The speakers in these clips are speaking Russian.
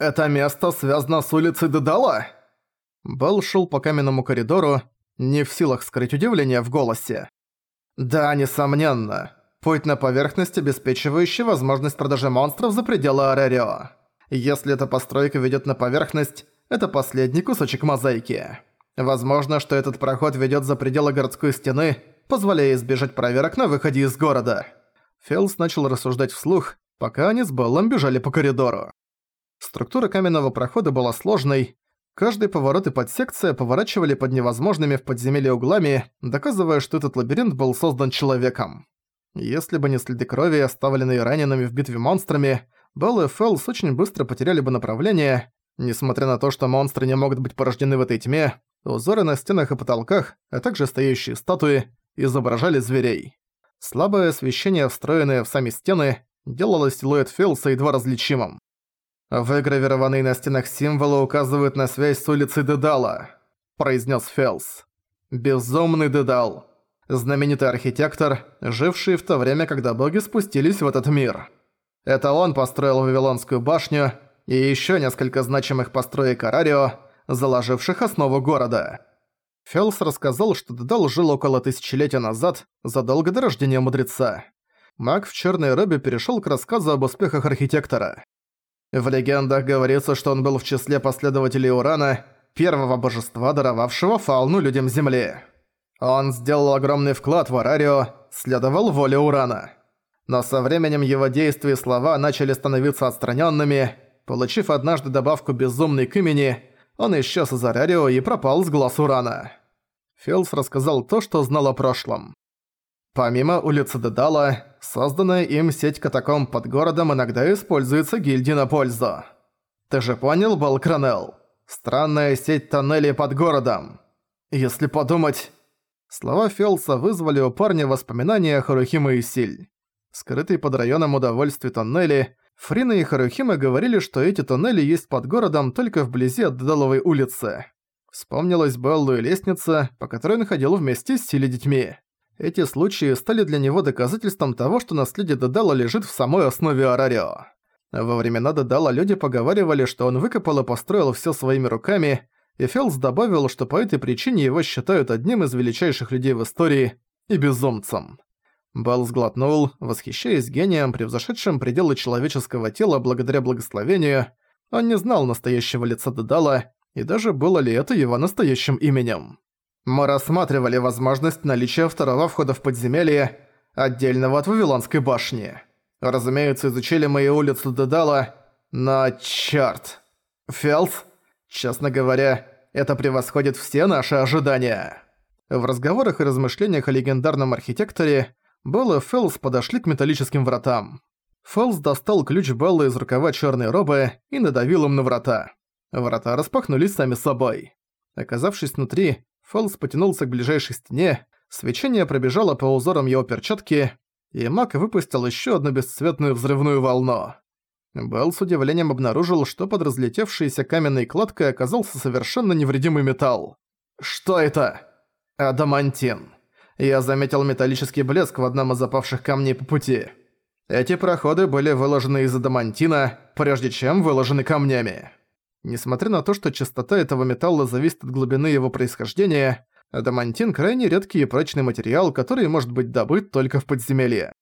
«Это место связано с улицей Дедала?» Белл шел по каменному коридору, не в силах скрыть удивление в голосе. «Да, несомненно. Путь на поверхность, обеспечивающий возможность продажи монстров за пределы Арерио. Если эта постройка ведет на поверхность, это последний кусочек мозаики. Возможно, что этот проход ведет за пределы городской стены, позволяя избежать проверок на выходе из города». Фелс начал рассуждать вслух, пока они с Беллом бежали по коридору. Структура каменного прохода была сложной, каждый поворот и подсекция поворачивали под невозможными в подземелье углами, доказывая, что этот лабиринт был создан человеком. Если бы не следы крови, оставленные ранеными в битве монстрами, Белл и Фелс очень быстро потеряли бы направление. Несмотря на то, что монстры не могут быть порождены в этой тьме, узоры на стенах и потолках, а также стоящие статуи, изображали зверей. Слабое освещение, встроенное в сами стены, делало силуэт Фелса едва различимым. «Выгравированные на стенах символы указывают на связь с улицей Дедала», – произнес Фелс. «Безумный Дедал. Знаменитый архитектор, живший в то время, когда боги спустились в этот мир. Это он построил Вавилонскую башню и еще несколько значимых построек Арарио, заложивших основу города». Фелс рассказал, что Дедал жил около тысячелетия назад, задолго до рождения мудреца. Маг в черной робе перешел к рассказу об успехах архитектора. В легендах говорится, что он был в числе последователей Урана, первого божества, даровавшего фауну людям Земли. Он сделал огромный вклад в Арарио, следовал воле Урана. Но со временем его действия и слова начали становиться отстраненными. Получив однажды добавку «безумный» к имени, он исчез из Арарио и пропал с глаз Урана. Филс рассказал то, что знал о прошлом. Помимо улицы Дедала, созданная им сеть катакомб под городом иногда используется гильдией на пользу. Ты же понял, Балкранел? Странная сеть тоннелей под городом. Если подумать... Слова Фелса вызвали у парня воспоминания о Харухиме и Силь. Скрытые под районом удовольствий тоннели, Фрина и Харухима говорили, что эти тоннели есть под городом только вблизи от Дедаловой улицы. Вспомнилась Беллу и лестница, по которой он ходил вместе с Силей детьми. Эти случаи стали для него доказательством того, что наследие Дедала лежит в самой основе Арарио. Во времена Дедала люди поговаривали, что он выкопал и построил все своими руками, и Фелс добавил, что по этой причине его считают одним из величайших людей в истории и безумцем. Белл сглотнул, восхищаясь гением, превзошедшим пределы человеческого тела благодаря благословению. Он не знал настоящего лица Дедала, и даже было ли это его настоящим именем. Мы рассматривали возможность наличия второго входа в подземелье, отдельного от Вавилонской башни. Разумеется, изучили мы и улицу Дедала, но чёрт. Фелс, честно говоря, это превосходит все наши ожидания. В разговорах и размышлениях о легендарном архитекторе Белл и Фелс подошли к металлическим вратам. Фелс достал ключ Беллы из рукава черной робы и надавил им на врата. Врата распахнулись сами собой. Оказавшись внутри, Фэлс потянулся к ближайшей стене, свечение пробежало по узорам его перчатки, и маг выпустил еще одну бесцветную взрывную волну. Белл с удивлением обнаружил, что под разлетевшейся каменной кладкой оказался совершенно невредимый металл. «Что это?» «Адамантин». Я заметил металлический блеск в одном из запавших камней по пути. Эти проходы были выложены из адамантина, прежде чем выложены камнями. Несмотря на то, что частота этого металла зависит от глубины его происхождения, адамантин – крайне редкий и прочный материал, который может быть добыт только в подземелье.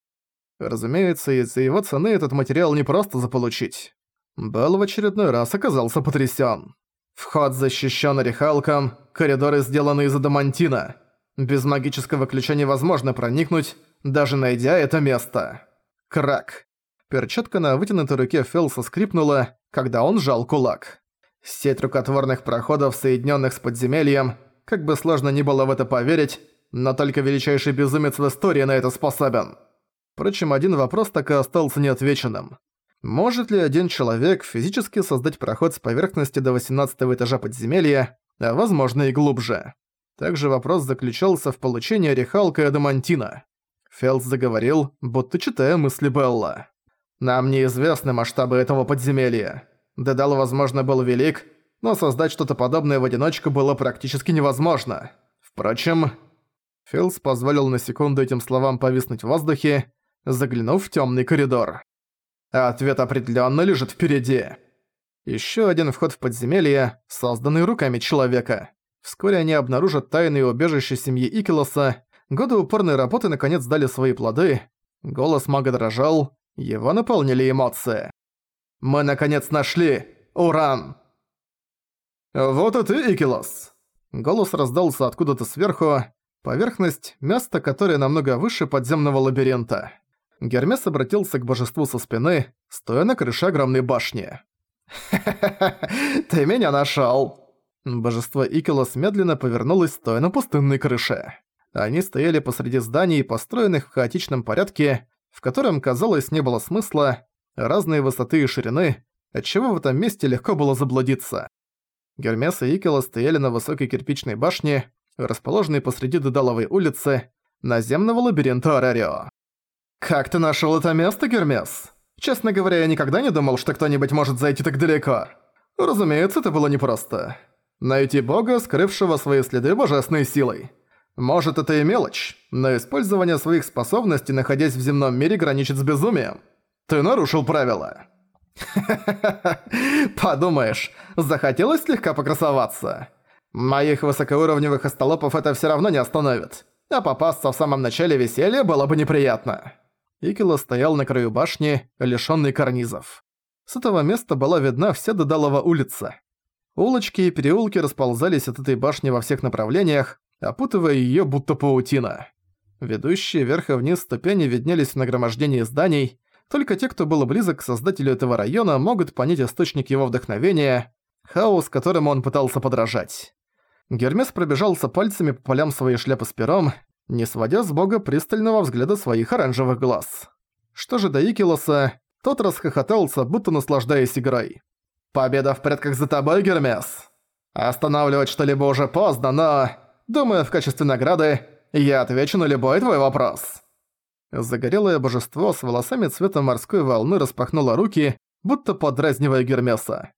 Разумеется, из-за его цены этот материал не просто заполучить. Белл в очередной раз оказался потрясен. Вход защищен орехалком, коридоры сделаны из адамантина. Без магического ключа невозможно проникнуть, даже найдя это место. Крак. Перчатка на вытянутой руке Фелса скрипнула, когда он сжал кулак. Сеть рукотворных проходов, соединенных с подземельем, как бы сложно ни было в это поверить, но только величайший безумец в истории на это способен. Впрочем, один вопрос так и остался неотвеченным. Может ли один человек физически создать проход с поверхности до 18 этажа подземелья, а возможно и глубже? Также вопрос заключался в получении орехалка и адамантина. Фелс заговорил, будто читая мысли Белла. «Нам неизвестны масштабы этого подземелья. Дедал, возможно, был велик, но создать что-то подобное в одиночку было практически невозможно. Впрочем, Филс позволил на секунду этим словам повиснуть в воздухе, заглянув в темный коридор. Ответ определенно лежит впереди. Ещё один вход в подземелье, созданный руками человека. Вскоре они обнаружат тайные убежища семьи Икилоса. Годы упорной работы наконец дали свои плоды. Голос мага дрожал, его наполнили эмоции. «Мы наконец нашли! Уран!» «Вот и ты, Икилос!» Голос раздался откуда-то сверху. Поверхность – место, которое намного выше подземного лабиринта. Гермес обратился к божеству со спины, стоя на крыше огромной башни. ты меня нашёл!» Божество Икилос медленно повернулось, стоя на пустынной крыше. Они стояли посреди зданий, построенных в хаотичном порядке, в котором, казалось, не было смысла, разные высоты и ширины, отчего в этом месте легко было заблудиться. Гермес и Икилос стояли на высокой кирпичной башне, расположенной посреди Дедаловой улицы, наземного лабиринта Арарио. «Как ты нашёл это место, Гермес?» Честно говоря, я никогда не думал, что кто-нибудь может зайти так далеко. Разумеется, это было непросто. Найти бога, скрывшего свои следы божественной силой. Может, это и мелочь, но использование своих способностей, находясь в земном мире, граничит с безумием. Ты нарушил правила. Подумаешь, захотелось слегка покрасоваться. Моих высокоуровневых остолопов это всё равно не остановит. А попасться в самом начале веселья было бы неприятно. Икила стоял на краю башни, лишённый карнизов. С этого места была видна вся Дедалова улица. Улочки и переулки расползались от этой башни во всех направлениях, опутывая её будто паутина. Ведущие вверх и вниз ступени виднелись в нагромождении зданий, только те, кто был близок к создателю этого района, могут понять источник его вдохновения, хаос, которому он пытался подражать. Гермес пробежался пальцами по полям своей шляпы с пером, не сводя с бога пристального взгляда своих оранжевых глаз. Что же до Икилоса, тот расхохотался, будто наслаждаясь игрой. «Победа в порядках за тобой, Гермес! Останавливать что-либо уже поздно, но... Думаю, в качестве награды я отвечу на любой твой вопрос». Загорелое божество с волосами цвета морской волны распахнуло руки, будто подразнивая Гермеса.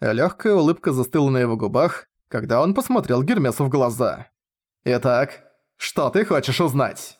Лёгкая улыбка застыла на его губах, когда он посмотрел Гермесу в глаза. «Итак, что ты хочешь узнать?»